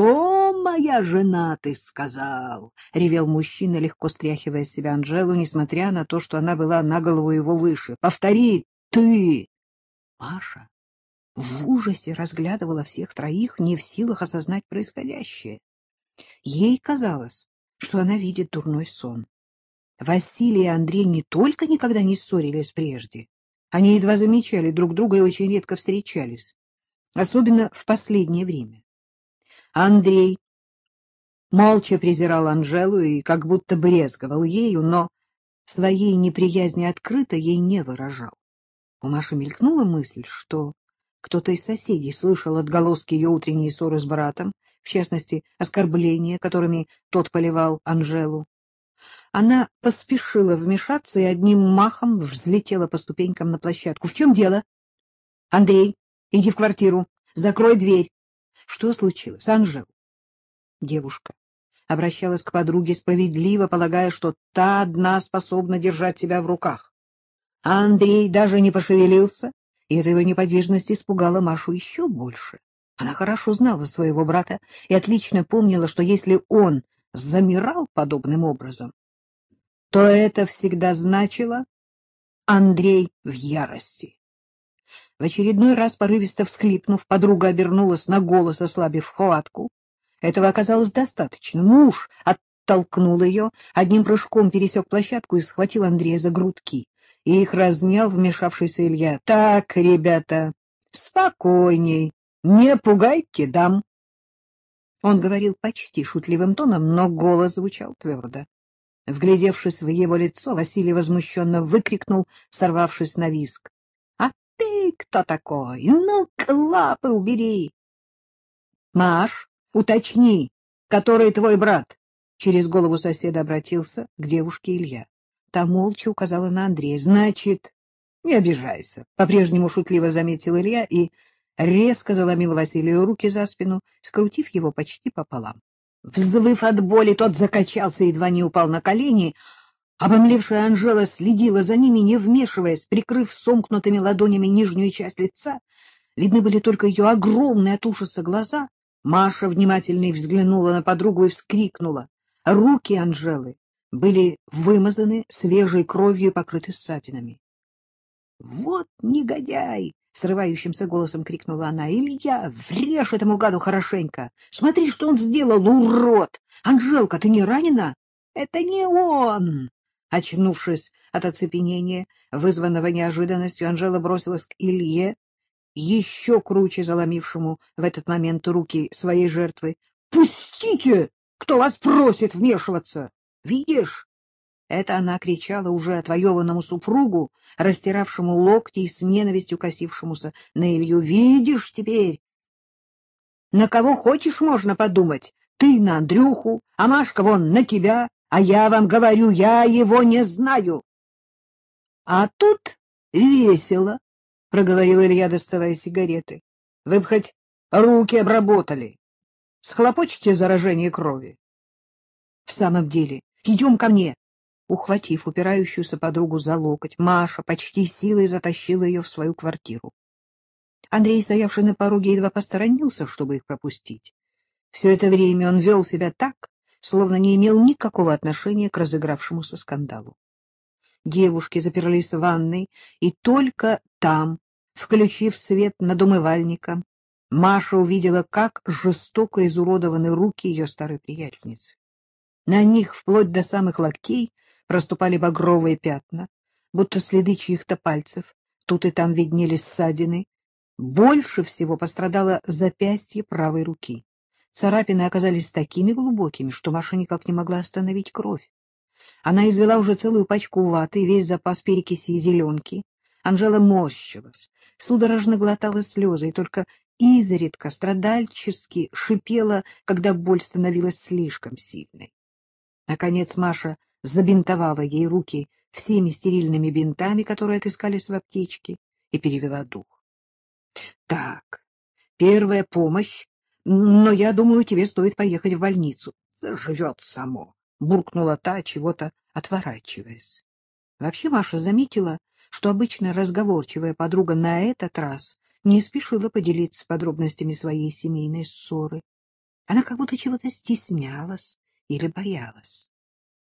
Кто моя жена, ты сказал? — ревел мужчина, легко стряхивая с себя Анжелу, несмотря на то, что она была на голову его выше. — Повтори, ты! Маша в ужасе разглядывала всех троих, не в силах осознать происходящее. Ей казалось, что она видит дурной сон. Василий и Андрей не только никогда не ссорились прежде, они едва замечали друг друга и очень редко встречались, особенно в последнее время. Андрей молча презирал Анжелу и как будто брезговал ею, но своей неприязни открыто ей не выражал. У Маши мелькнула мысль, что кто-то из соседей слышал отголоски ее утренней ссоры с братом, в частности, оскорбления, которыми тот поливал Анжелу. Она поспешила вмешаться и одним махом взлетела по ступенькам на площадку. — В чем дело? — Андрей, иди в квартиру, закрой дверь. — Что случилось, Анжел? Девушка обращалась к подруге справедливо, полагая, что та одна способна держать себя в руках. А Андрей даже не пошевелился, и эта его неподвижность испугала Машу еще больше. Она хорошо знала своего брата и отлично помнила, что если он замирал подобным образом, то это всегда значило Андрей в ярости. В очередной раз, порывисто всхлипнув, подруга обернулась на голос, ослабив хватку. Этого оказалось достаточно. Муж оттолкнул ее, одним прыжком пересек площадку и схватил Андрея за грудки. И их разнял вмешавшийся Илья. — Так, ребята, спокойней, не пугайте дам. Он говорил почти шутливым тоном, но голос звучал твердо. Вглядевшись в его лицо, Василий возмущенно выкрикнул, сорвавшись на виск. — ты кто такой? Ну-ка, лапы убери! — Маш, уточни, который твой брат? Через голову соседа обратился к девушке Илья. Та молча указала на Андрея. — Значит, не обижайся, — по-прежнему шутливо заметил Илья и резко заломил Василию руки за спину, скрутив его почти пополам. Взвыв от боли, тот закачался, едва не упал на колени. Обомлевшая Анжела следила за ними, не вмешиваясь, прикрыв сомкнутыми ладонями нижнюю часть лица. Видны были только ее огромные от ужаса глаза. Маша внимательно взглянула на подругу и вскрикнула. Руки Анжелы были вымазаны свежей кровью и покрыты ссадинами. — Вот негодяй! — срывающимся голосом крикнула она. — Илья, врежь этому гаду хорошенько! Смотри, что он сделал, урод! Анжелка, ты не ранена? — Это не он! Очнувшись от оцепенения, вызванного неожиданностью, Анжела бросилась к Илье, еще круче заломившему в этот момент руки своей жертвы. — Пустите! Кто вас просит вмешиваться? Видишь, это она кричала уже отвоеванному супругу, растиравшему локти и с ненавистью косившемуся на Илью. «Видишь теперь? На кого хочешь, можно подумать. Ты на Андрюху, а Машка вон на тебя, а я вам говорю, я его не знаю». «А тут весело», — проговорил Илья, доставая сигареты. «Вы бы хоть руки обработали. Схлопочете заражение крови». «В самом деле, идем ко мне». Ухватив упирающуюся подругу за локоть, Маша почти силой затащила ее в свою квартиру. Андрей, стоявший на пороге, едва посторонился, чтобы их пропустить. Все это время он вел себя так, словно не имел никакого отношения к разыгравшемуся скандалу. Девушки заперлись в ванной, и только там, включив свет над умывальником, Маша увидела, как жестоко изуродованы руки ее старой приятельницы. На них, вплоть до самых локтей, проступали багровые пятна, будто следы чьих-то пальцев. Тут и там виднелись ссадины. Больше всего пострадало запястье правой руки. Царапины оказались такими глубокими, что Маша никак не могла остановить кровь. Она извела уже целую пачку ваты и весь запас перекиси и зеленки. Анжела морщилась, судорожно глотала слезы и только изредка страдальчески шипела, когда боль становилась слишком сильной. Наконец Маша забинтовала ей руки всеми стерильными бинтами, которые отыскались в аптечке, и перевела дух. — Так, первая помощь, но я думаю, тебе стоит поехать в больницу. — Заживет само, — буркнула та, чего-то отворачиваясь. Вообще Маша заметила, что обычно разговорчивая подруга на этот раз не спешила поделиться подробностями своей семейной ссоры. Она как будто чего-то стеснялась или боялась.